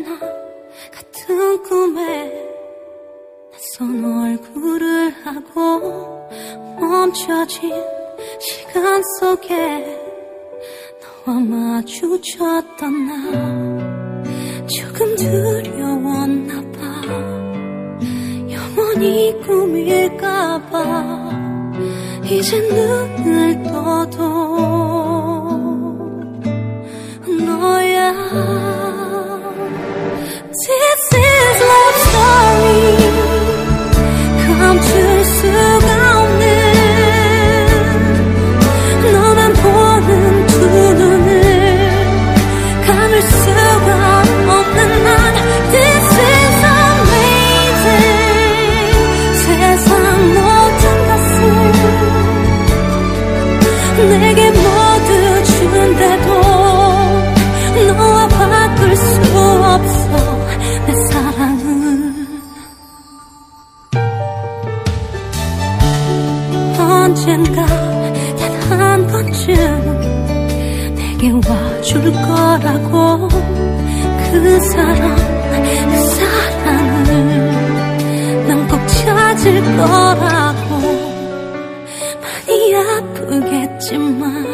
언제나 같은 꿈에 낯선 얼굴을 하고 멈춰진 시간 속에 너와 마주쳤던 나 조금 두려웠나 봐. 영원히 꿈일까 봐 이제 눈을 떠도 내게 모두 준대도 너와 바꿀 수 없어. 내 사랑은. 언젠가 단 한 번쯤 내게 와줄 거라고. 그 사랑 什么？